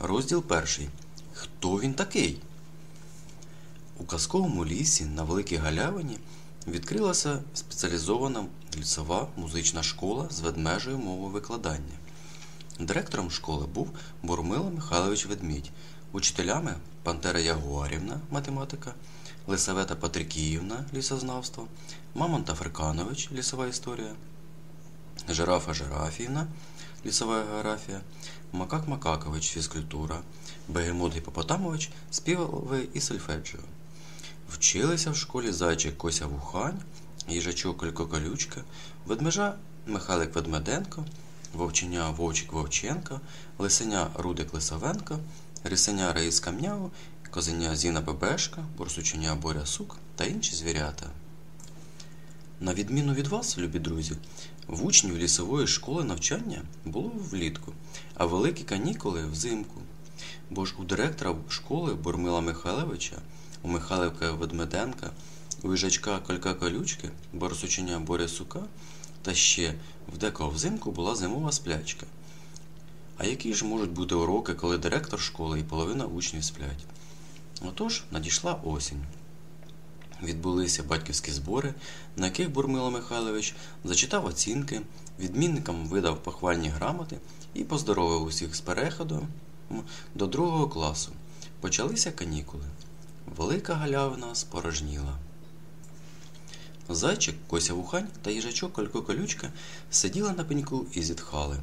Розділ перший. Хто він такий? У казковому лісі на Великій Галявині відкрилася спеціалізована лісова музична школа з ведмежою мовою викладання. Директором школи був Бурмило Михайлович Ведмідь, учителями Пантера Ягуарівна, математика, Лисавета Патрикіївна, лісознавство, Мамонт Африканович, лісова історія, Жирафа Жирафіївна, лісова географія, Макак Макакович, фізкультура, Бегемот Гіпопотамович, співовий і сольфеджіо. Вчилися в школі зайчик Кося Вухань, їжачок Колько Колючка, ведмежа Михайлик Ведмеденко, вовченя Вовчик Вовченко, лисеня Рудик Лисовенко, рисеня Раїска М'яу, козеня Зіна Бебешка, борсученя Боря Сук та інші звірята. На відміну від вас, любі друзі, в учнів лісової школи навчання було влітку, а великі канікули взимку. Бо ж у директора школи Бурмила Михайловича, у Михайлівка Ведмеденка, у їжачка Колька Колючки, борсученя Боря Сука та ще в декого взимку була зимова сплячка. А які ж можуть бути уроки, коли директор школи і половина учнів сплять? Отож, надійшла осінь. Відбулися батьківські збори, на яких Бурмило Михайлович зачитав оцінки, відмінникам видав похвальні грамоти і поздоровив усіх з переходом до другого класу. Почалися канікули. Велика галявина спорожніла. Зайчик, Кося Вухань та їжачок Колько Колючка сиділи на пеньку і зітхали.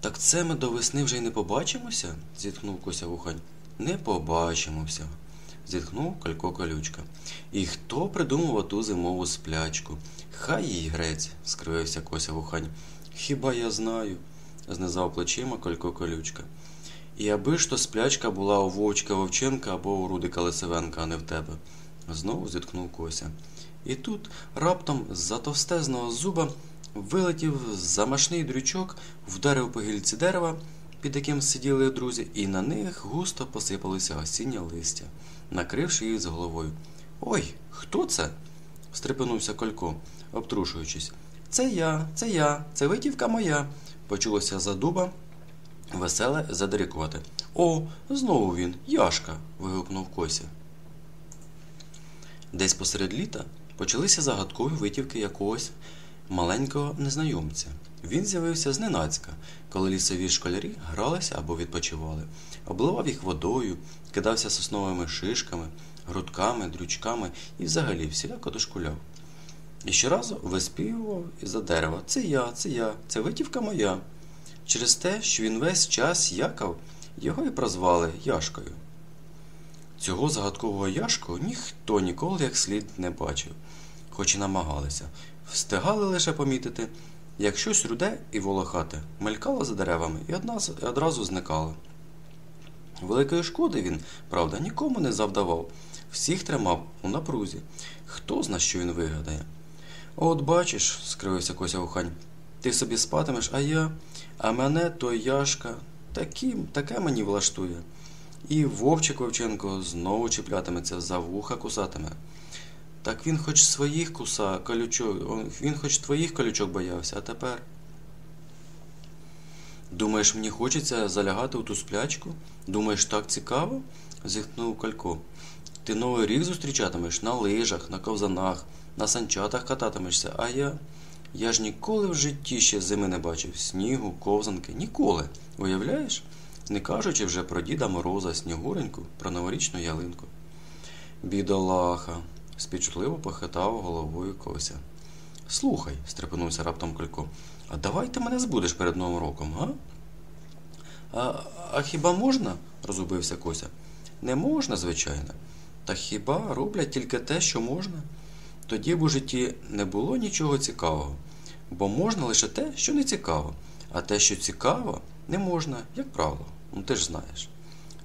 Так це ми до весни вже й не побачимося? зітхнув Кося Вухань. Не побачимося, зітхнув Колько Колючка. І хто придумав ту зимову сплячку? Хай їй грець, скривився Кося Вухань. Хіба я знаю? знизав плечима Колько Колючка. І аби ж то сплячка була у Вовчка Вовченка або у Рудика Лисивенка, а не в тебе, знову зіткнув Кося. І тут раптом з-за товстезного зуба вилетів замашний дрючок, вдарив по гільці дерева, під яким сиділи друзі, і на них густо посипалося осіннє листя, накривши їх з головою. Ой, хто це? стрепенувся Колько, обтрушуючись. Це я, це я, це витівка моя, почулося за дуба. Веселе задирикувати. О, знову він, Яшка. вигукнув Кося. Десь посеред літа почалися загадкові витівки якогось маленького незнайомця. Він з'явився зненацька, коли лісові школярі гралися або відпочивали, обливав їх водою, кидався сосновими шишками, грудками, дрючками і взагалі всіляко дошкуляв. І щоразу виспівував із-за дерева Це я, це я, це витівка моя. Через те, що він весь час якав, його і прозвали Яшкою. Цього загадкового Яшку ніхто ніколи як слід не бачив, хоч і намагалися. Встигали лише помітити, як щось руде і волохате мелькало за деревами і одразу зникало. Великої шкоди він, правда, нікому не завдавав, всіх тримав у напрузі. Хто зна, що він вигадає? От бачиш, скривився Кося Ухань, ти собі спатимеш, а я, а мене той Яшка такі, таке мені влаштує. І Вовчик Вовченко знову чіплятиметься, за вуха кусатиме. Так він хоч своїх куса, колючок, він хоч твоїх колючок боявся, а тепер. Думаєш, мені хочеться залягати у ту сплячку? Думаєш, так цікаво? зітхнув Колько. Ти новий рік зустрічатимеш на лижах, на ковзанах, на санчатах кататимешся, а я. Я ж ніколи в житті ще зими не бачив снігу, ковзанки, ніколи. Уявляєш? Не кажучи вже про Діда Мороза, Снігуреньку, про новорічну ялинку. Бідолаха, спічутливо похитав головою Кося. Слухай, стрепенувся раптом Колько, а давай ти мене збудеш перед Новим роком, га? А, а хіба можна? розубився Кося. Не можна, звичайно. Та хіба роблять тільки те, що можна? Тоді б у житті не було нічого цікавого, бо можна лише те, що не цікаво, а те, що цікаво, не можна, як правило. Ну ти ж знаєш.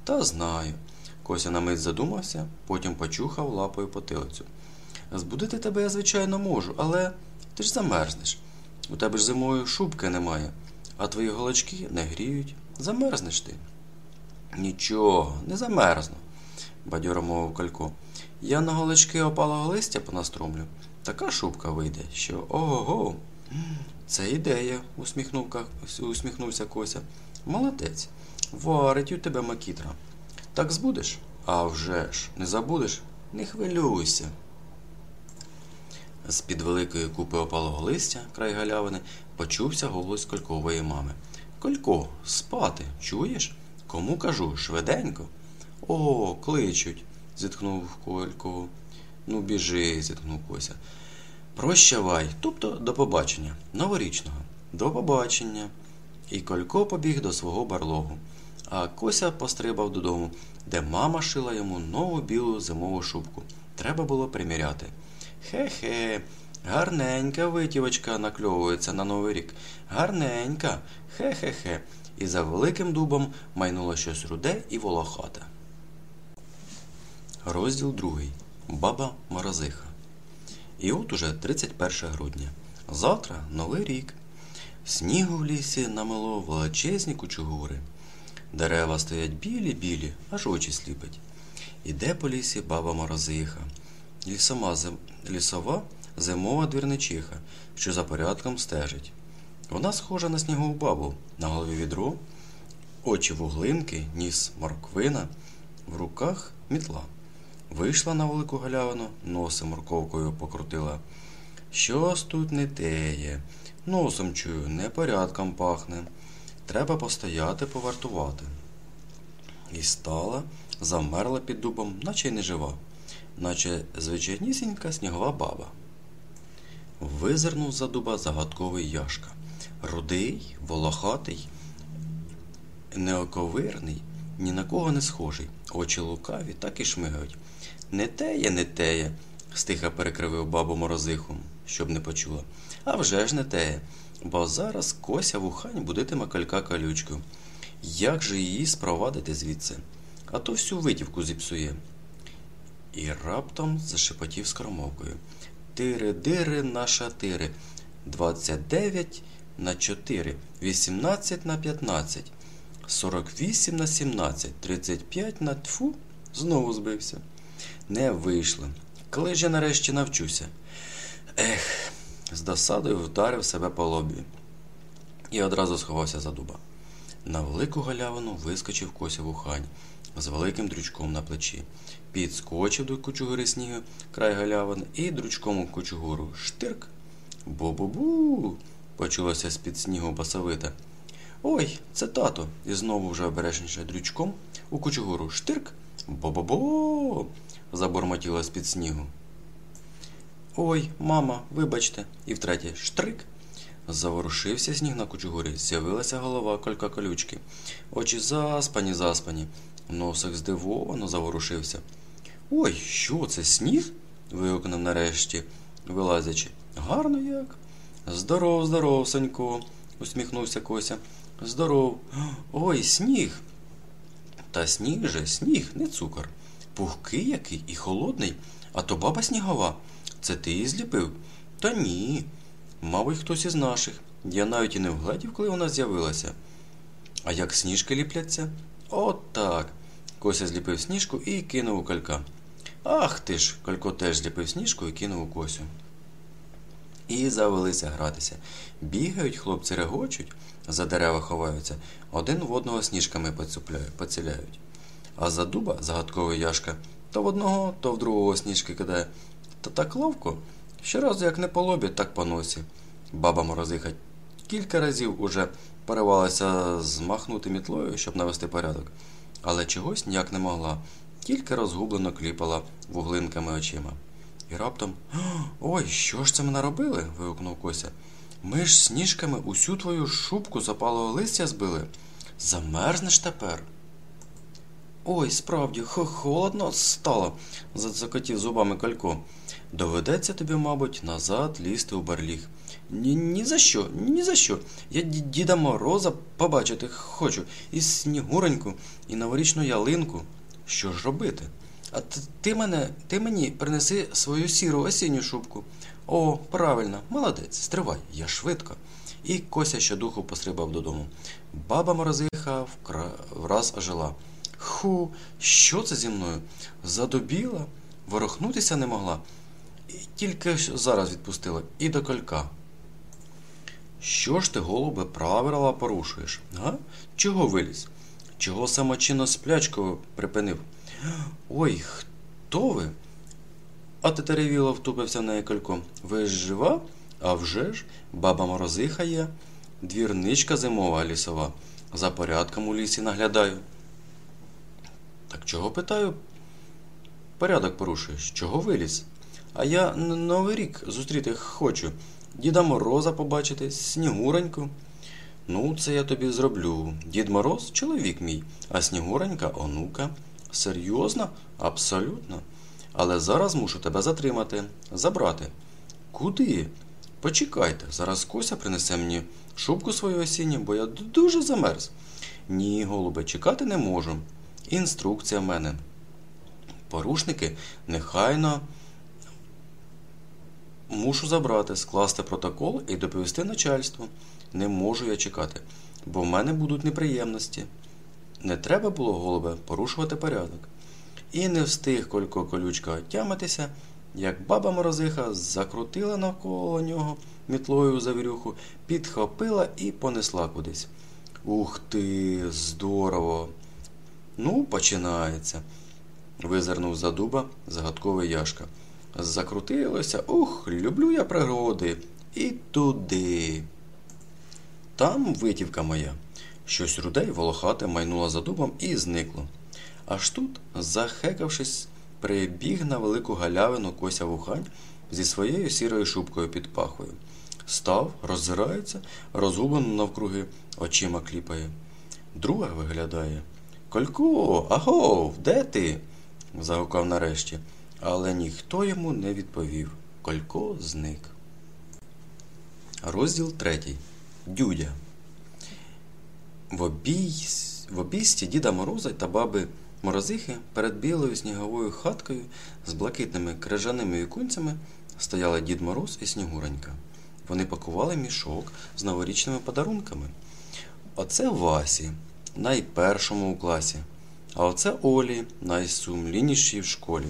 Та знаю. Кося на мить задумався, потім почухав лапою потилицю. Збудити тебе я, звичайно, можу, але ти ж замерзнеш. У тебе ж зимою шубки немає, а твої голочки не гріють. Замерзнеш ти. Нічого, не замерзну, бадьоро мовив Калько. Я на голочки опалого листя понастромлю. Така шубка вийде, що ого-го. Це ідея, усміхнувся Кося. Молодець. Варить у тебе макітра. Так збудеш? А вже ж, не забудеш? Не хвилюйся. З-під великої купи опалого листя, край галявини, почувся голос Колькової мами. Колько, спати, чуєш? Кому кажу, швиденько. О, кличуть, зітхнув Колько. Ну, біжи, зітхнув Кося. Прощавай, тобто до побачення, новорічного. До побачення. І Колько побіг до свого барлогу, а Кося пострибав додому, де мама шила йому нову білу зимову шубку. Треба було приміряти. Хе-хе, гарненька витівочка накльовується на новий рік. Гарненька, хе-хе-хе. І за великим дубом майнуло щось руде і волохате. Розділ другий. Баба Морозиха. І от уже 31 грудня. Завтра новий рік. Снігу в лісі намело величезні кучугури. Дерева стоять білі-білі, аж очі сліпить. Іде по лісі баба Морозиха. Лісома зим... Лісова зимова двірничиха, що за порядком стежить. Вона схожа на снігову бабу, на голові відро, очі вуглинки, ніс морквина, в руках мітла. Вийшла на велику галявину, носи морковкою покрутила. Щось тут не теє. Носом чую, непорядком пахне. Треба постояти, повартувати. І стала, замерла під дубом, наче й не жива, наче звичайнісінька снігова баба. Визирнув за дуба загадковий яшка. Рудий, волохатий, неоковирний, ні на кого не схожий. Очі лукаві, так і шмигають. Не теє, не теє, стиха перекривив бабу морозиху, щоб не почула. А вже ж не теє, бо зараз кося вухань будитиме калька калючку. Як же її спровадити звідси? А то всю витівку зіпсує. І раптом зашепотів скоромовкою. Тири-дири на шатири. 29 на 4, 18 на 15, 48 на 17, 35 на тфу, знову збився. Не вийшло. Коли ж я нарешті навчуся? Ех, з досадою вдарив себе по лобі і одразу сховався за дуба. На велику галявину вискочив Кося вухань з великим дрючком на плечі. Підскочив до кучугури снігу край галявини і дрючком у кучугуру штирк. Бу-бу-бу. почулося з-під снігу басовита. Ой, це тато. І знову вже обережніше дрючком у кучугуру штирк. Бо-бо-бо. забормотіло з-під снігу. Ой, мама, вибачте, і втретє штрик. Заворушився сніг на кучугурі, з'явилася голова колька колючки. Очі заспані, заспані. Носик здивовано заворушився. Ой, що це сніг? вигукнув нарешті, вилазячи. Гарно як? Здоров, здоров, Санько, усміхнувся Кося. Здоров. Ой, сніг. Та сніг же, сніг, не цукор. Пухкий який і холодний, а то баба снігова. Це ти її зліпив? Та ні. Мабуть, хтось із наших. Я навіть і не вгледів, коли вона з'явилася. А як сніжки ліпляться? От так. Кося зліпив сніжку і кинув у калька. Ах ти ж, Колько теж зліпив сніжку і кинув у косю. І завелися гратися. Бігають, хлопці регочуть, за дерева ховаються, один в одного сніжками поціляють. А за дуба загадковий яшка то в одного, то в другого сніжки кидає. Та так ловко, щоразу як не по лобі, так по носі. Баба морозиха кілька разів уже поривалася змахнути мітлою, щоб навести порядок, але чогось ніяк не могла, тільки розгублено кліпала вуглинками очима. І раптом Ой, що ж це ми наробили? вигукнув Кося. Ми ж сніжками усю твою шубку запалого листя збили. Замерзнеш тепер. Ой, справді, холодно стало, зацокотів зубами колько. Доведеться тобі, мабуть, назад лізти у барліг. Ні ні за що, ні за що. Я діда Мороза побачити хочу, і снігуреньку, і новорічну ялинку. Що ж робити? А ти мене, ти мені принеси свою сіру осінню шубку. О, правильно, молодець, стривай, я швидко. І Кося щодуху пострибав додому. Баба морозиха вкра... враз ожила. Ху, що це зі мною? Задобіла, ворохнутися не могла. І Тільки зараз відпустила і до колька. Що ж ти, голубе, правила порушуєш? Га? Чого виліз? Чого самочинно сплячку припинив? Ой, хто ви? А тетеревіло втупився неї колько. Ви ж жива? А вже ж, баба морозиха є, двірничка зимова лісова. За порядком у лісі наглядаю. Так чого питаю? Порядок порушуєш. Чого виліз? А я новий рік зустріти хочу. Діда Мороза побачити, Снігуреньку. Ну, це я тобі зроблю. Дід Мороз чоловік мій, а Снігуренька онука. Серйозно? Абсолютно. Але зараз мушу тебе затримати, забрати. Куди? Почекайте, зараз Кося принесе мені шубку свою осінню, бо я дуже замерз. Ні, голубе, чекати не можу. Інструкція в мене. Порушники нехайно мушу забрати, скласти протокол і доповісти начальству. Не можу я чекати, бо в мене будуть неприємності. Не треба було, голубе, порушувати порядок. І не встиг колько колючка отямитися, як баба морозиха закрутила навколо нього мітлою завірюху, підхопила і понесла кудись. Ух ти, здорово! Ну, починається. Визирнув за дуба загадковий Яшка. Закрутилося, ух, люблю я пригоди. І туди. Там витівка моя. Щось руде й волохате майнуло за дубом і зникло. Аж тут, захекавшись, прибіг на велику галявину Кося Вухань зі своєю сірою шубкою під пахвою. Став, роззирається, розгублено навкруги очима кліпає. Друга виглядає. Колько, агов, де ти? загукав нарешті, але ніхто йому не відповів. Колько зник. Розділ третій. Дюдя. В, обій... в обійсті Діда Мороза та баби Морозихи перед білою сніговою хаткою з блакитними крижаними вікунцями стояли Дід Мороз і Снігуренька. Вони пакували мішок з новорічними подарунками. Оце Васі, найпершому у класі, а оце Олі, найсумліннішій в школі,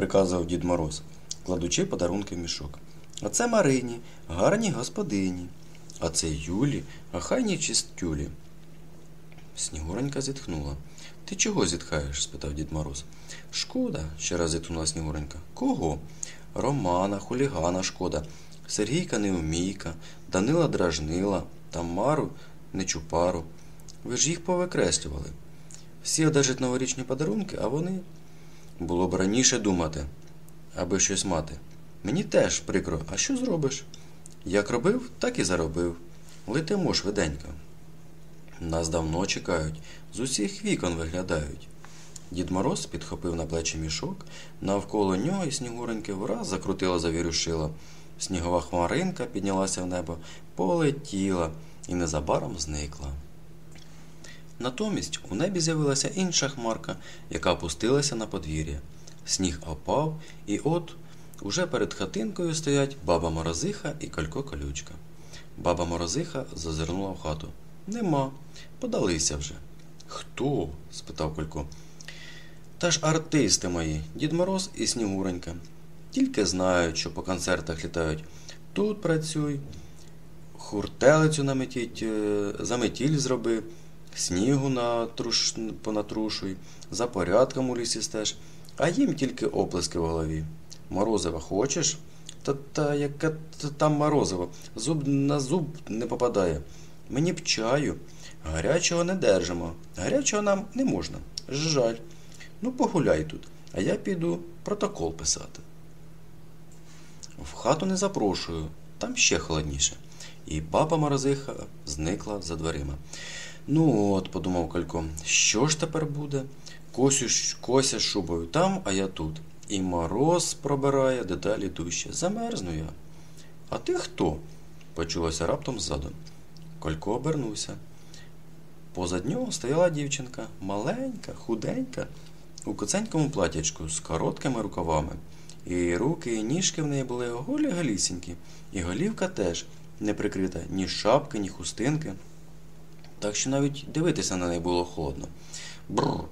приказував Дід Мороз, кладучи подарунки в мішок. А це Марині, гарній господині, а це Юлі, ахайній чистюлі. Снігуренька зітхнула. Ти чого зітхаєш? спитав Дід Мороз. Шкода, ще раз зітхнула Снігуренька. Кого? Романа, хулігана шкода, Сергійка Неумійка, Данила Дражнила, Тамару Нечупару. Ви ж їх повикреслювали. Всі одержать новорічні подарунки, а вони. Було б раніше думати, аби щось мати. Мені теж прикро, а що зробиш? Як робив, так і заробив. Летимо швиденько. Нас давно чекають, з усіх вікон виглядають. Дід Мороз підхопив на плечі мішок, навколо нього і снігуреньки враз закрутила завірюшила. Снігова хмаринка піднялася в небо, полетіла і незабаром зникла. Натомість у небі з'явилася інша хмарка, яка опустилася на подвір'я. Сніг опав, і от уже перед хатинкою стоять баба Морозиха і Колько Колючка. Баба Морозиха зазирнула в хату. Нема, подалися вже. Хто? спитав Колько. Та ж артисти мої, Дід Мороз і Снігуренька. Тільки знають, що по концертах літають. Тут працюй, хуртелицю наметіть, е, заметіль зроби, снігу натруш, понатрушуй, за порядком у лісі стеж, а їм тільки оплески в голові. Морозива хочеш? Та та яке там морозиво, зуб на зуб не попадає. Мені б чаю. Гарячого не держимо. Гарячого нам не можна. Жаль. Ну, погуляй тут, а я піду протокол писати. В хату не запрошую, там ще холодніше. І баба Морозиха зникла за дверима. Ну от, подумав Колько, що ж тепер буде? Косю, Кося шубою там, а я тут. І мороз пробирає дедалі дужче. Замерзну я. А ти хто? почулося раптом ззаду. Колько обернувся. Позад нього стояла дівчинка, маленька, худенька, у коценькому платячку з короткими рукавами. І руки, і ніжки в неї були голі галісінькі, і голівка теж не прикрита ні шапки, ні хустинки. Так що навіть дивитися на неї було холодно. Бррр.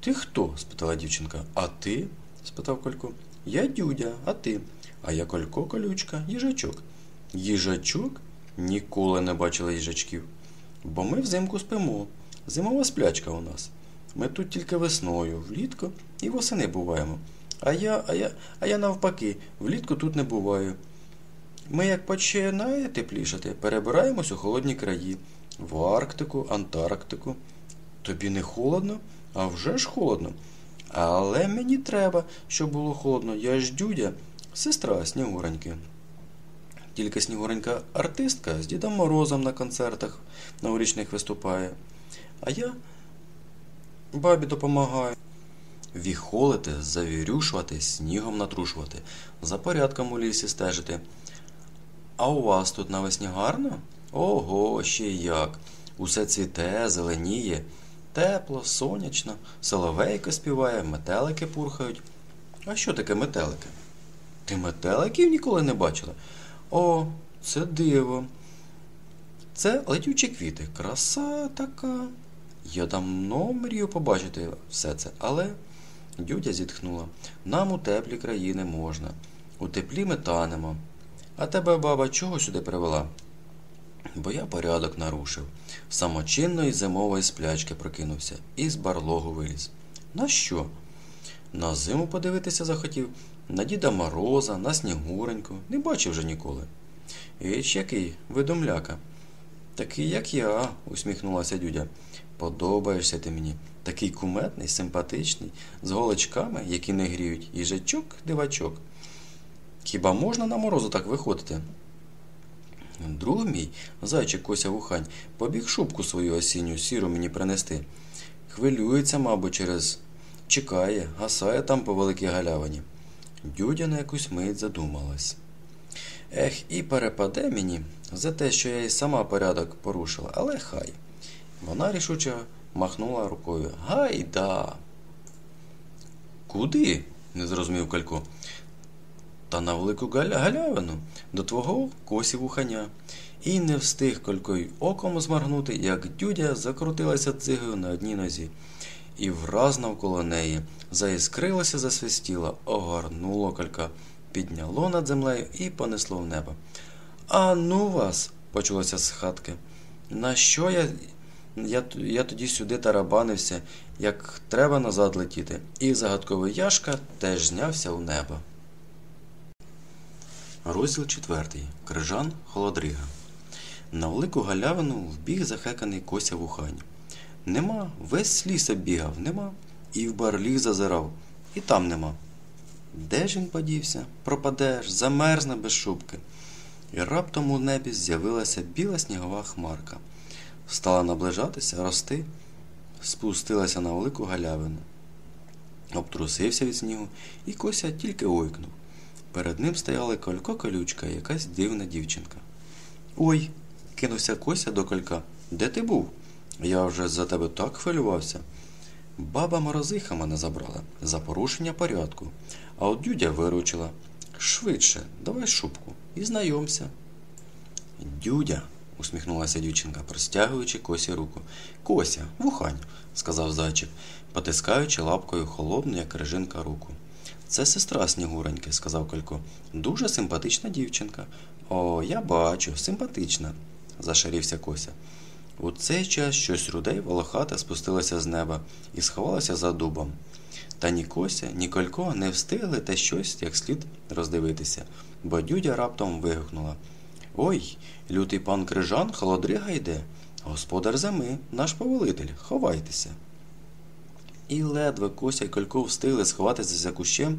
Ти хто? спитала дівчинка. А ти? спитав Колько. Я дюдя, а ти? А я Колько колючка, їжачок. Їжачок? Ніколи не бачила їжачків. Бо ми взимку спимо, Зимова сплячка у нас. Ми тут тільки весною, влітку і восени буваємо. А я, а я, а я навпаки, влітку тут не буваю. Ми, як починає теплішати, перебираємось у холодні краї, в Арктику, Антарктику. Тобі не холодно? А вже ж холодно. Але мені треба, щоб було холодно. Я ж дюдя, сестра Снігуреньки. Тільки Снігуренька артистка з Дідом Морозом на концертах новорічних виступає. А я бабі допомагаю. Віхолити, завірюшувати, снігом натрушувати, за порядком у лісі стежити. А у вас тут навесні гарно? Ого, ще як. Усе цвіте, зеленіє, тепло, сонячно, соловейко співає, метелики пурхають. А що таке метелики? Ти метеликів ніколи не бачила? О, це диво. Це летючі квіти. Краса така. Я давно мрію побачити все це, але дюдя зітхнула. Нам у теплі країни можна. У теплі ми танемо. А тебе, баба, чого сюди привела? Бо я порядок нарушив. Самочинної зимової сплячки прокинувся і з барлогу виліз. На що? На зиму подивитися захотів, на Діда Мороза, на Снігуреньку. Не бачив вже ніколи. Іч який, видумляка. Такий, як я, усміхнулася дюдя. Подобаєшся ти мені. Такий куметний, симпатичний, з голочками, які не гріють, і жачок дивачок. Хіба можна на морозу так виходити? Друг мій, зайчик Кося Вухань, побіг шубку свою осінню сіру мені принести. Хвилюється, мабуть, через чекає, гасає там по великій галявині. Дюдя на якусь мить задумалась. Ех, і перепаде мені за те, що я й сама порядок порушила, але хай. Вона рішуче махнула рукою. Гайда. Куди? не зрозумів Калько. Та на велику галявину до твого косі вуханя. І не встиг Колько й оком зморгнути, як дюдя закрутилася цигою на одній нозі. І враз навколо неї заіскрилося, засвистіло, огорнуло калька, підняло над землею і понесло в небо. А ну вас, почулося з хатки. На що я я, я тоді сюди тарабанився, як треба назад летіти, і загадковий Яшка теж знявся у небо. Розділ четвертий. Крижан Холодрига. На велику галявину вбіг захеканий Кося вухань. Нема, весь ліс оббігав, нема, і в барліг зазирав, і там нема. Де ж він подівся? Пропадеш, замерзне без шубки. І раптом у небі з'явилася біла снігова хмарка. Стала наближатися, рости, спустилася на велику галявину. Обтрусився від снігу, і Кося тільки ойкнув. Перед ним стояла колько колючка і якась дивна дівчинка. Ой, кинувся Кося до колька. Де ти був? Я вже за тебе так хвилювався. Баба морозиха мене забрала за порушення порядку, а от дюдя виручила. Швидше, давай шубку і знайомся. Дюдя, усміхнулася дівчинка, простягуючи косі руку. Кося, вухань, сказав зайчик, потискаючи лапкою холодну, як режинка, руку. Це сестра Снігуреньки, сказав Колько. Дуже симпатична дівчинка. О, я бачу, симпатична, зашарівся Кося. У цей час щось рудей волохате спустилося з неба і сховалося за дубом. Та ні Кося, ні Колько не встигли те щось як слід роздивитися, бо дюдя раптом вигукнула Ой, лютий пан крижан, холодрига йде. Господар зими, наш повелитель, ховайтеся. І ледве Кося й Колько встигли сховатися за кущем,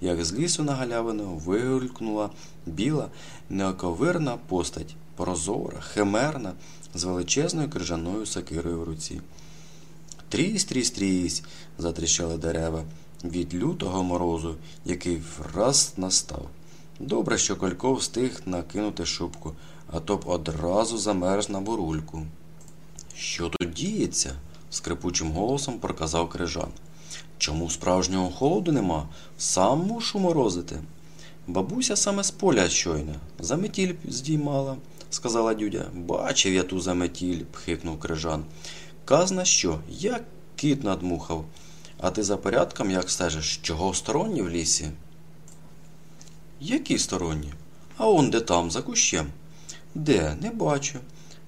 як з лісу на галявину вигулькнула біла, неоковирна постать, прозора, химерна, з величезною крижаною сокирою в руці. Трісь, трісь, трісь, затріщали дерева від лютого морозу, який враз настав. Добре, що Колько встиг накинути шубку, а то б одразу замерз на бурульку. Що тут діється? Скрипучим голосом проказав крижан. Чому справжнього холоду нема? Сам мушу морозити. Бабуся саме з поля щойно, заметіль здіймала, сказала дюдя. Бачив я ту заметіль, пхикнув крижан. Казна що, як кіт надмухав. А ти за порядком як стежиш, чого сторонні в лісі? Які сторонні? А он де там, за кущем? Де, не бачу,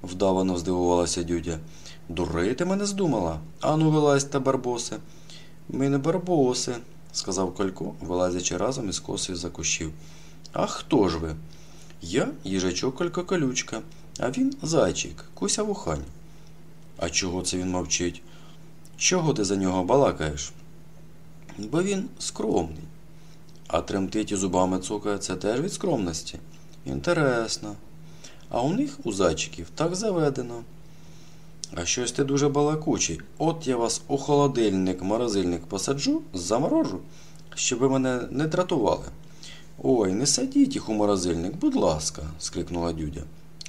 вдавано здивувалася дюдя. Дурити мене здумала. Ану, вилазьте, барбосе. Ми не барбоси, сказав Колько, вилазячи разом із косою за кущів. А хто ж ви? Я їжачок Колько колючка, а він зайчик, куся вухань. А чого це він мовчить? Чого ти за нього балакаєш? Бо він скромний. А тремтить і зубами цокає це теж від скромності. Інтересно. А у них, у зайчиків, так заведено. А щось ти дуже балакучий. От я вас у холодильник, морозильник посаджу, заморожу, щоб ви мене не дратували. Ой, не садіть їх у морозильник, будь ласка, скрикнула дюдя.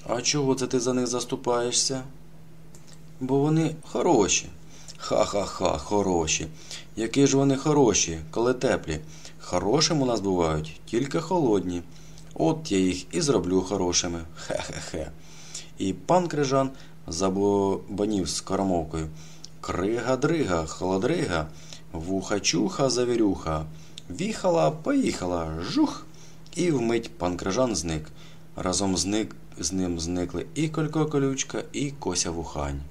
А чого це ти за них заступаєшся? Бо вони хороші. Ха-ха-ха, хороші. Які ж вони хороші, коли теплі. Хорошим у нас бувають, тільки холодні. От я їх і зроблю хорошими. Хе-хе-хе. І пан Крижан забобанів з коромовкою. Крига-дрига, холодрига, вуха-чуха, завірюха. Віхала, поїхала, жух. І вмить пан Крижан зник. Разом зник, з ним зникли і Колько Колючка, і Кося Вухань.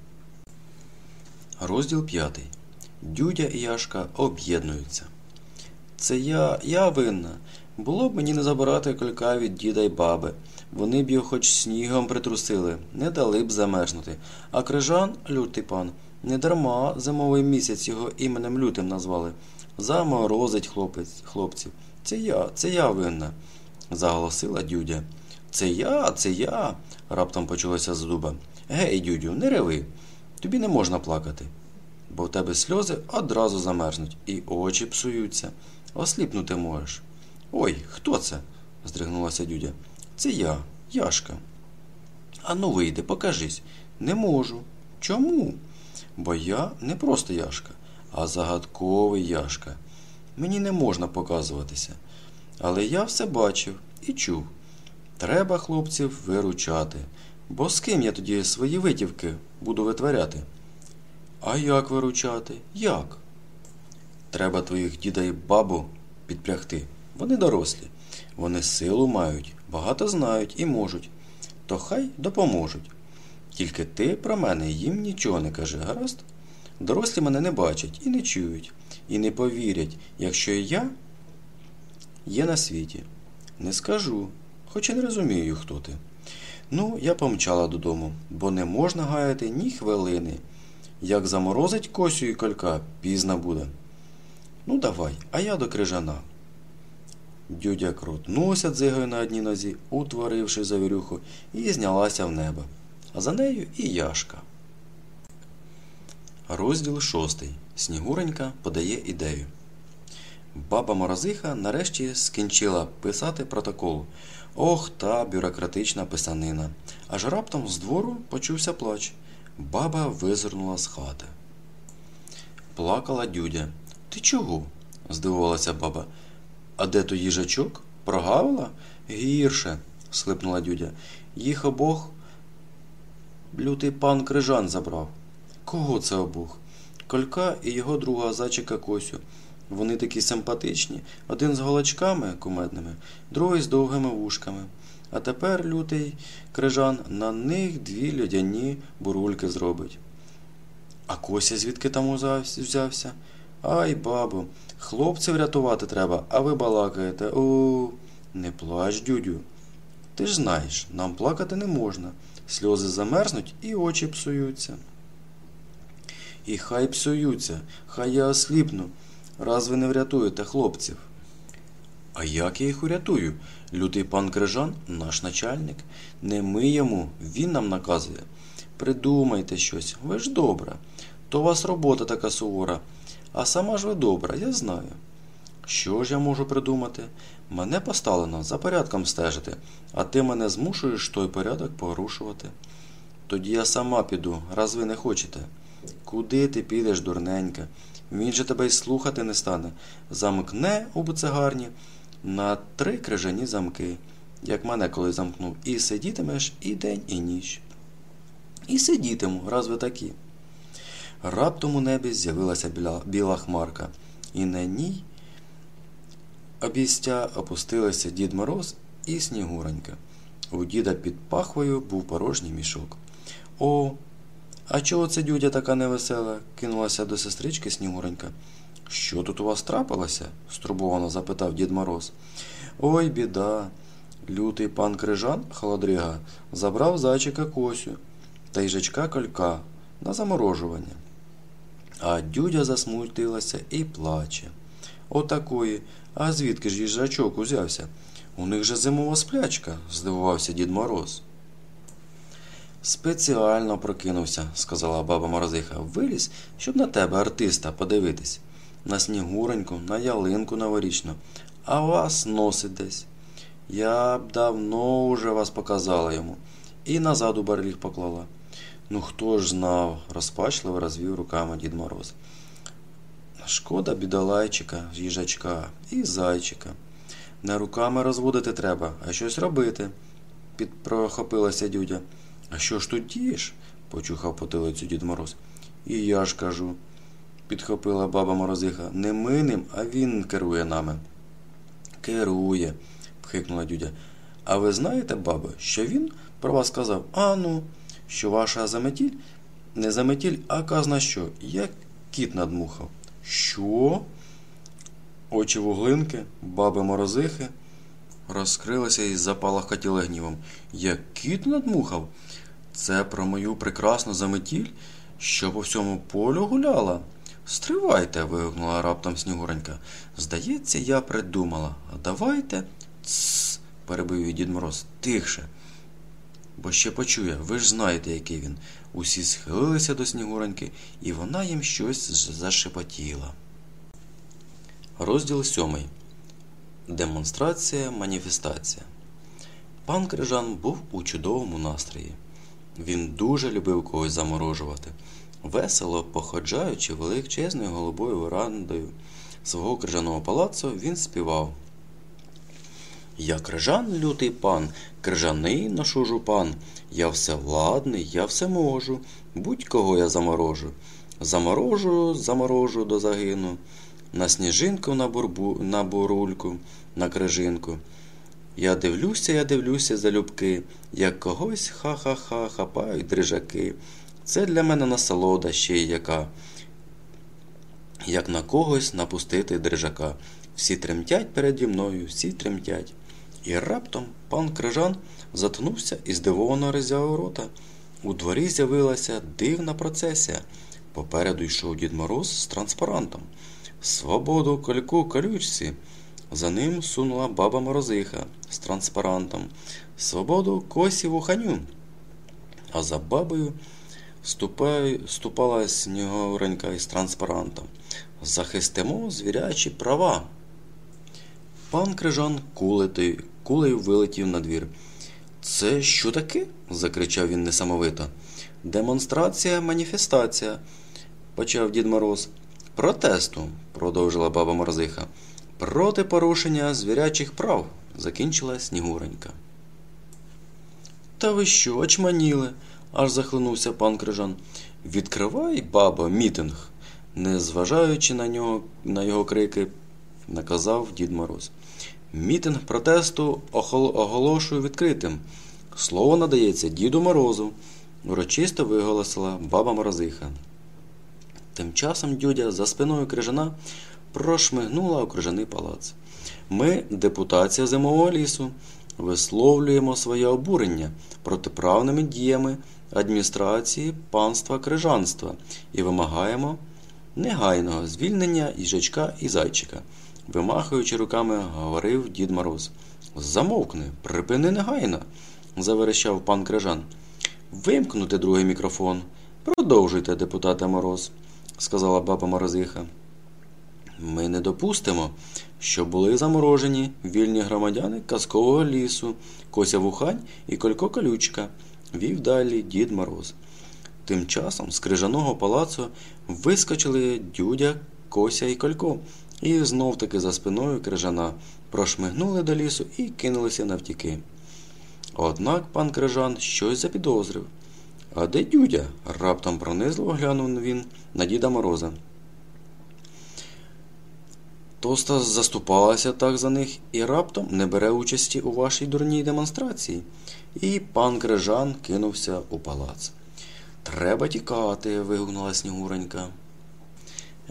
Розділ п'ятий. Дюдя і Яшка об'єднуються. Це я, я винна. Було б мені не забирати колька від діда й баби. Вони б його хоч снігом притрусили, не дали б замерзнути. А крижан, лютий пан, не дарма зимовий місяць його іменем лютим назвали. Заморозить хлопець, хлопців. Це я, це я винна, заголосила дюдя. Це я, це я, раптом почулося з дуба. Гей, дюдю, не реви. Тобі не можна плакати, бо в тебе сльози одразу замерзнуть і очі псуються. Осліпнути можеш. Ой, хто це? здригнулася дюдя. Це я, Яшка. Ану вийди, покажись. Не можу. Чому? Бо я не просто Яшка, а загадковий Яшка. Мені не можна показуватися. Але я все бачив і чув. Треба хлопців виручати. Бо з ким я тоді свої витівки буду витворяти? А як виручати? Як? Треба твоїх діда і бабу підпрягти. Вони дорослі. Вони силу мають, багато знають і можуть. То хай допоможуть. Тільки ти про мене їм нічого не кажи, гаразд? Дорослі мене не бачать і не чують, і не повірять, якщо я є на світі. Не скажу, хоч і не розумію, хто ти. Ну, я помчала додому, бо не можна гаяти ні хвилини. Як заморозить косю і колька, пізно буде. Ну, давай, а я до крижана. Дюдя крутнувся дзигою на одній нозі, утворивши завірюху, і знялася в небо. А за нею і Яшка. Розділ шостий. Снігуренька подає ідею. Баба Морозиха нарешті скінчила писати протокол. Ох, та бюрократична писанина. Аж раптом з двору почувся плач. Баба визирнула з хати. Плакала дюдя. Ти чого? здивувалася баба. А де то їжачок? Прогавила? Гірше, слипнула дюдя. Їх обох лютий пан крижан забрав. Кого це обох? Колька і його друга зайчика Косю. Вони такі симпатичні, один з голочками кумедними, другий з довгими вушками. А тепер лютий крижан на них дві льодяні бурульки зробить. А Кося звідки там взявся? Ай, бабо, хлопців рятувати треба, а ви балакаєте. У, не плач, дюдю. Ти ж знаєш, нам плакати не можна. Сльози замерзнуть і очі псуються. І хай псуються, хай я осліпну. Раз ви не врятуєте хлопців. А як я їх урятую? Лютий пан Крижан наш начальник. Не ми йому, він нам наказує. Придумайте щось, ви ж добра. То у вас робота така сувора. А сама ж ви добра, я знаю. Що ж я можу придумати? Мене поставлено за порядком стежити, а ти мене змушуєш той порядок порушувати. Тоді я сама піду, раз ви не хочете. Куди ти підеш, дурненька? Він же тебе й слухати не стане. Замкне у буцегарні на три крижані замки, як мене коли замкнув, і сидітимеш і день, і ніч. І сидітиму, раз ви такі. Раптом у небі з'явилася біла, біла хмарка, і на ній обістя опустилися Дід Мороз і Снігуронька. У діда під пахвою був порожній мішок. О, А чого це дюдя така невесела? кинулася до сестрички Снігуренька. Що тут у вас трапилося? стурбовано запитав дід Мороз. Ой, біда. Лютий пан Крижан, холодрига, забрав зайчика Косю та їжачка Колька на заморожування. А дюдя засмутилася і плаче. Отакої. А звідки ж їжачок узявся? У них же зимова сплячка, здивувався дід Мороз. Спеціально прокинувся, сказала баба Морозиха. Виліз, щоб на тебе, артиста, подивитись. На снігуреньку, на ялинку новорічну, а вас носить десь. Я б давно уже вас показала йому і назад у барліг поклала. Ну хто ж знав, розпачливо розвів руками дід Мороз. Шкода бідолайчика, їжачка і зайчика. Не руками розводити треба, а щось робити, підпрохопилася дюдя. А що ж тут дієш? почухав потилицю дід Мороз. І я ж кажу, підхопила баба Морозиха. Не ми ним, а він керує нами. Керує, пхикнула дюдя. А ви знаєте, бабо, що він про вас сказав? А ну, що ваша заметіль не заметіль, а казна що, як кіт надмухав. Що? Очі вуглинки, баби морозихи розкрилися і запалахкотіли гнівом. Як кіт надмухав? Це про мою прекрасну заметіль, що по всьому полю гуляла. Стривайте. вигукнула раптом Снігуренька. Здається, я придумала. А давайте. Тсс, перебив її дід Мороз. Тихше. Бо ще почує, ви ж знаєте, який він. Усі схилилися до Снігуреньки, і вона їм щось зашепотіла. Розділ сьомий. Демонстрація, маніфестація. Пан Крижан був у чудовому настрої. Він дуже любив когось заморожувати. Весело походжаючи величезною голубою верандою свого крижаного палацу, він співав. Я крижан, лютий пан, крижаний ношу жупан. Я все владний, я все можу, будь-кого я заморожу. Заморожу, заморожу до загину, на сніжинку на бурбу, на бурульку, на крижинку. Я дивлюся, я дивлюся залюбки, як когось ха-ха-ха хапають дрижаки. Це для мене насолода ще й яка. Як на когось напустити дрижака. Всі тремтять переді мною, всі тремтять. І раптом пан Крижан заткнувся і здивовано роззяв рота. У дворі з'явилася дивна процесія. Попереду йшов Дід Мороз з транспарантом. Свободу кольку колючці. За ним сунула баба Морозиха з транспарантом. Свободу косіву ханю. А за бабою ступала снігуренька із транспарантом. Захистимо звірячі права. Пан Крижан кулети, кулею вилетів на двір. Це що таке? закричав він несамовито. Демонстрація, маніфестація, почав дід Мороз. Протесту, продовжила баба Морзиха. Проти порушення звірячих прав, закінчила Снігуренька. Та ви що, очманіли? аж захлинувся пан Крижан. Відкривай, баба, мітинг, не зважаючи на нього, на його крики, наказав дід Мороз. Мітинг протесту оголошую відкритим. Слово надається Діду Морозу, урочисто виголосила баба Морозиха. Тим часом дюдя за спиною крижана прошмигнула у крижаний палац. Ми, депутація зимового лісу, висловлюємо своє обурення протиправними діями адміністрації панства крижанства і вимагаємо негайного звільнення їжачка і зайчика. Вимахуючи руками, говорив дід Мороз. Замовкни, припини негайно, заверещав пан Крижан. Вимкнути другий мікрофон. Продовжуйте, депутате Мороз, сказала баба Морозиха. Ми не допустимо, що були заморожені вільні громадяни казкового лісу, Кося Вухань і Колько Колючка, вів далі дід Мороз. Тим часом з крижаного палацу вискочили дюдя, Кося і Колько, і знов таки за спиною крижана прошмигнули до лісу і кинулися навтіки. Однак пан крижан щось запідозрив. А де дюдя? раптом пронизливо глянув він на Діда Мороза. Тоста заступалася так за них і раптом не бере участі у вашій дурній демонстрації. І пан Крижан кинувся у палац. Треба тікати. вигукнула Снігуренька.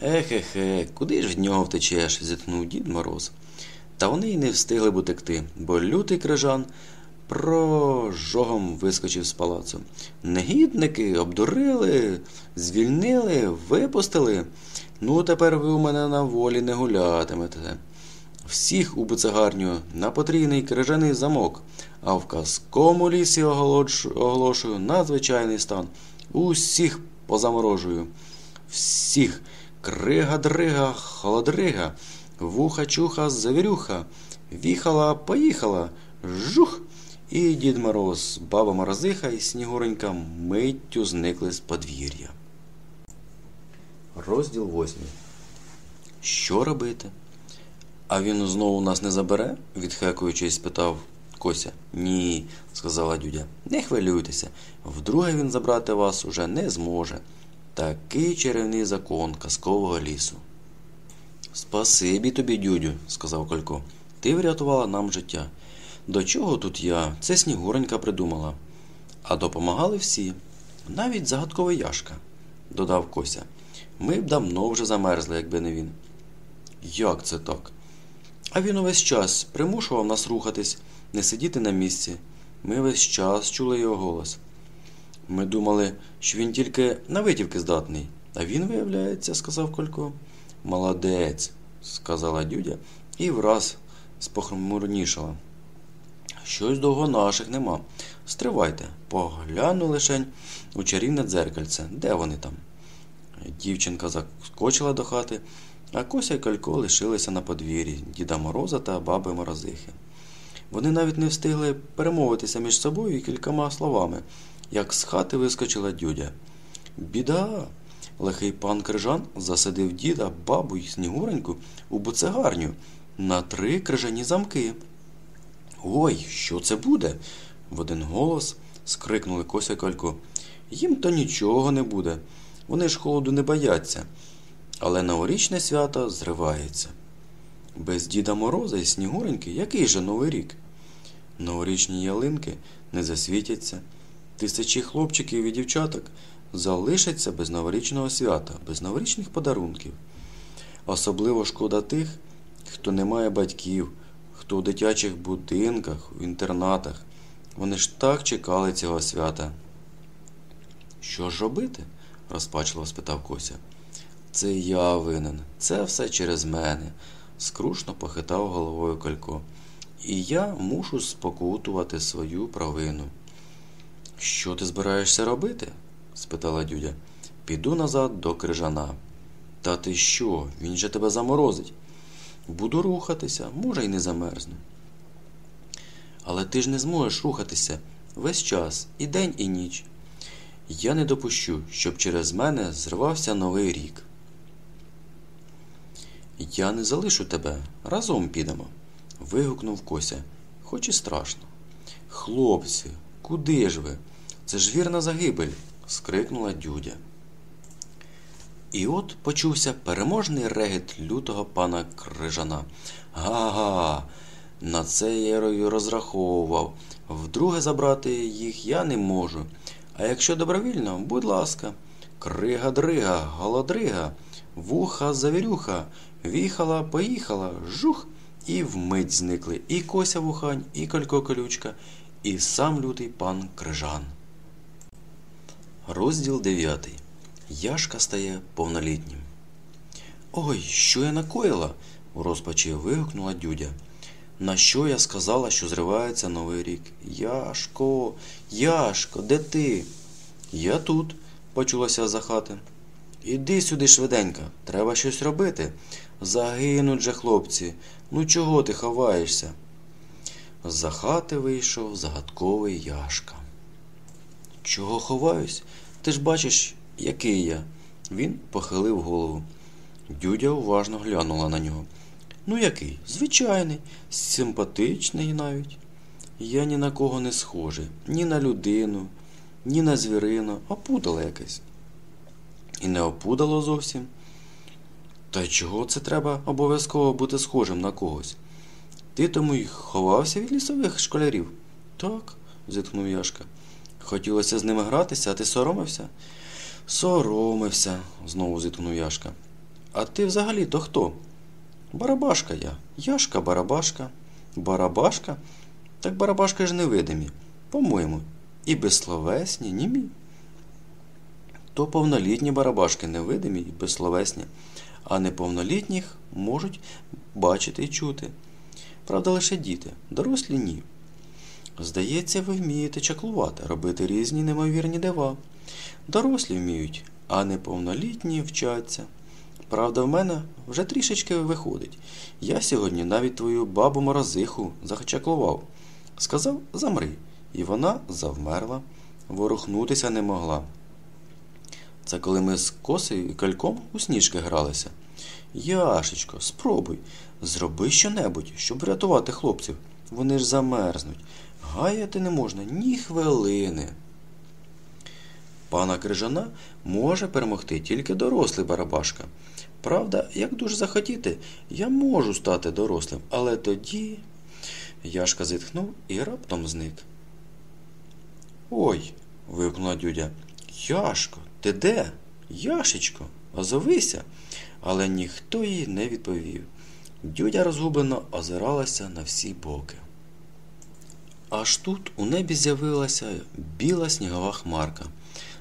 Ехе-хе, куди ж від нього втечеш? зітхнув дід Мороз. Та вони й не встигли б утекти, бо лютий крижан прожогом вискочив з палацу. Негідники обдурили, звільнили, випустили. Ну, тепер ви у мене на волі не гулятимете. Всіх у буцегарню на потрійний крижаний замок, а в казкому лісі оголошую надзвичайний стан. Усіх позаморожую. Всіх крига-дрига, холодрига, вуха-чуха, завірюха, віхала, поїхала, жух. І дід Мороз, баба Морозиха і Снігуренька миттю зникли з подвір'я. Розділ восьмий. Що робити? А він знову нас не забере? відхекуючись, спитав Кося. Ні, сказала дюдя. Не хвилюйтеся. Вдруге він забрати вас уже не зможе. Такий чарівний закон казкового лісу. Спасибі тобі, дюдю, сказав Колько. Ти врятувала нам життя. До чого тут я? Це Снігуренька придумала. А допомагали всі, навіть загадковий Яшка, додав Кося. Ми б давно вже замерзли, якби не він. Як це так? А він увесь час примушував нас рухатись, не сидіти на місці. Ми весь час чули його голос. Ми думали, що він тільки на витівки здатний, а він, виявляється, сказав Колько. Молодець, сказала дюдя і враз спохмурнішала. Щось довго наших нема. Стривайте, погляну лишень у чарівне дзеркальце. Де вони там? Дівчинка заскочила до хати, а Кося й Колько лишилися на подвір'ї Діда Мороза та баби Морозихи. Вони навіть не встигли перемовитися між собою кількома словами, як з хати вискочила дюдя. Біда! Лихий пан крижан засадив діда, бабу й снігуреньку у буцегарню на три крижані замки. Ой, що це буде? в один голос скрикнули Кося Колько. Їм то нічого не буде. Вони ж холоду не бояться. Але новорічне свято зривається. Без Діда Мороза і Снігуреньки який же новий рік? Новорічні ялинки не засвітяться. Тисячі хлопчиків і дівчаток залишаться без новорічного свята, без новорічних подарунків. Особливо шкода тих, хто не має батьків, хто у дитячих будинках, в інтернатах. Вони ж так чекали цього свята. Що ж робити? розпачливо спитав Кося. Це я винен, це все через мене, скрушно похитав головою Колько. І я мушу спокутувати свою провину. Що ти збираєшся робити? спитала дюдя. Піду назад до крижана. Та ти що? Він же тебе заморозить. Буду рухатися, може, й не замерзну. Але ти ж не зможеш рухатися весь час, і день, і ніч. Я не допущу, щоб через мене зривався новий рік. Я не залишу тебе, разом підемо. вигукнув Кося, хоч і страшно. Хлопці, куди ж ви? Це ж вірна загибель. скрикнула дюдя. І от почувся переможний регіт лютого пана крижана. Га-га, на це я розраховував. Вдруге забрати їх я не можу. А якщо добровільно, будь ласка, крига-дрига, голодрига, вуха завірюха, віхала, поїхала, жух, і вмить зникли і кося вухань, і колько колючка, і сам лютий пан крижан. Розділ дев'ятий. Яшка стає повнолітнім. Ой, що я накоїла? у розпачі вигукнула дюдя. На що я сказала, що зривається новий рік? Яшко, Яшко, де ти? Я тут, почулася за хати. Іди сюди швиденько, треба щось робити. Загинуть же, хлопці. Ну чого ти ховаєшся? За хати вийшов загадковий Яшка. Чого ховаюсь? Ти ж бачиш, який я? Він похилив голову. Дюдя уважно глянула на нього. Ну, який? Звичайний, симпатичний навіть. Я ні на кого не схожий, ні на людину, ні на звірину, опудало якесь. І не опудало зовсім. Та чого це треба обов'язково бути схожим на когось? Ти тому й ховався від лісових школярів? Так, зітхнув Яшка. Хотілося з ними гратися, а ти соромився? Соромився, знову зітхнув Яшка. А ти взагалі то хто? Барабашка я. Яшка Барабашка. Барабашка? Так Барабашка ж невидимі. По-моєму, і безсловесні, німі. То повнолітні барабашки невидимі і безсловесні, а неповнолітніх можуть бачити і чути. Правда, лише діти, дорослі ні. Здається, ви вмієте чаклувати, робити різні неймовірні дива. Дорослі вміють, а неповнолітні вчаться. Правда, в мене вже трішечки виходить. Я сьогодні навіть твою бабу морозиху зачаклував. Сказав замри, і вона завмерла, ворухнутися не могла. Це коли ми з косею і кальком у сніжки гралися. Яшечко, спробуй, зроби щонебудь, щоб врятувати хлопців. Вони ж замерзнуть. Гаяти не можна ні хвилини. Пана Крижана може перемогти тільки дорослий Барабашка. Правда, як дуже захотіти, я можу стати дорослим, але тоді. Яшка зітхнув і раптом зник. Ой. вигукнула дюдя. Яшко, ти де? Яшечко, озовися. Але ніхто їй не відповів. Дюдя розгублено озиралася на всі боки. Аж тут у небі з'явилася біла снігова хмарка.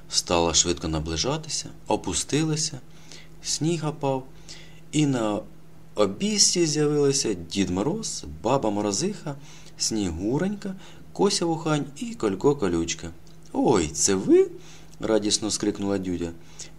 Стала швидко наближатися, опустилася, сніг опав, і на обійсті з'явилися Дід Мороз, баба Морозиха, Снігуренька, Кося Вухань і Колько Колючка. Ой, це ви? радісно скрикнула Дюдя.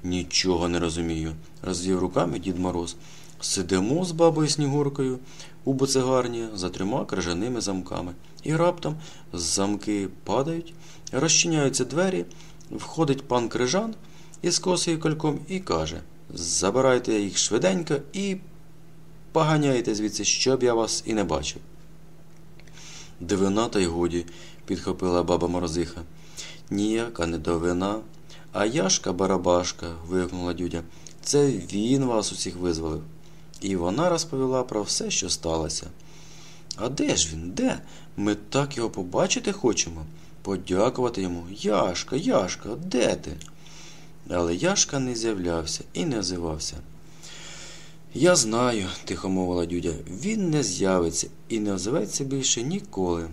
Нічого не розумію, розвів руками Дід Мороз. Сидимо з бабою Снігуркою у буцегарні за трьома крижаними замками. І раптом замки падають, розчиняються двері, входить пан крижан із косою кольком і каже Забирайте їх швиденько і поганяйте звідси, щоб я вас і не бачив. Дивина та й годі, підхопила баба Морозиха. Ніяка не довина, а яшка барабашка, вигукнула дюдя. Це він вас усіх визволив. І вона розповіла про все, що сталося. А де ж він? Де? Ми так його побачити хочемо, подякувати йому. Яшка, Яшка, де ти? Але Яшка не з'являвся і не озивався. Я знаю, тихо мовила дюдя, він не з'явиться і не озиветься більше ніколи.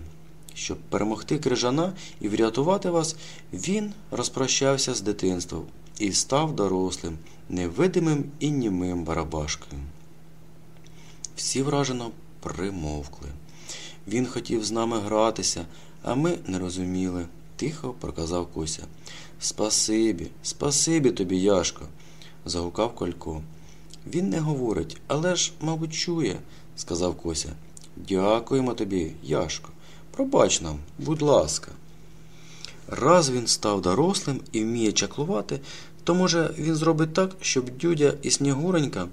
Щоб перемогти крижана і врятувати вас, він розпрощався з дитинством і став дорослим, невидимим і німим барабашкою. Всі вражено примовкли. Він хотів з нами гратися, а ми не розуміли, тихо проказав Кося. Спасибі, спасибі тобі, Яшко, загукав Колько. Він не говорить, але ж, мабуть, чує, сказав Кося. Дякуємо тобі, Яшко. Пробач нам, будь ласка. Раз він став дорослим і вміє чаклувати, то, може, він зробить так, щоб дюдя і снігуренька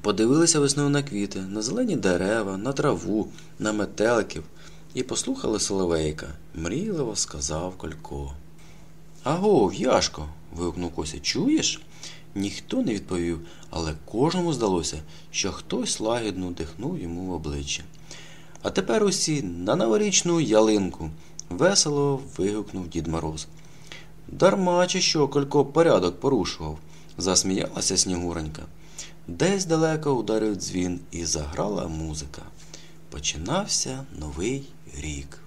подивилися весною на квіти, на зелені дерева, на траву, на метеликів і послухали соловейка. Мрійливо сказав Колько. Аго, Яшко. вигукнув Кося. Чуєш? Ніхто не відповів, але кожному здалося, що хтось лагідно дихнув йому в обличчя. А тепер усі на новорічну ялинку, весело вигукнув Дід Мороз. Дарма чи що Колько порядок порушував, засміялася Снігуренька. Десь далеко ударив дзвін і заграла музика. Починався новий рік.